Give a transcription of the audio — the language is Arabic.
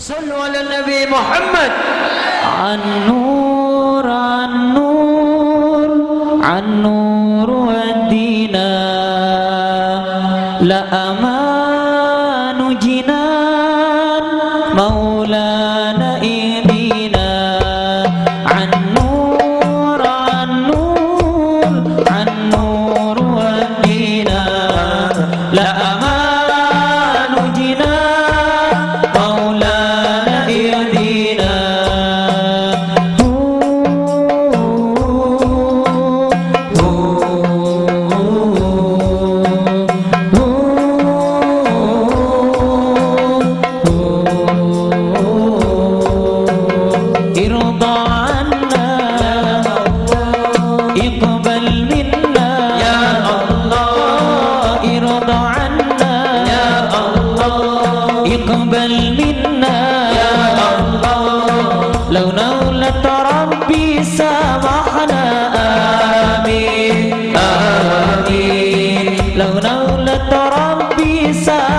صلوا على النبي محمد. النور النور النور ودينا. لأمان جنان مولانا ارضى عنا اقبل منا. يا الله. ارضى عنا يا الله. اقبل منا. يا الله. لو نولت ربي سامحنا. آمين. آمين. لو نولت ربي سامحنا.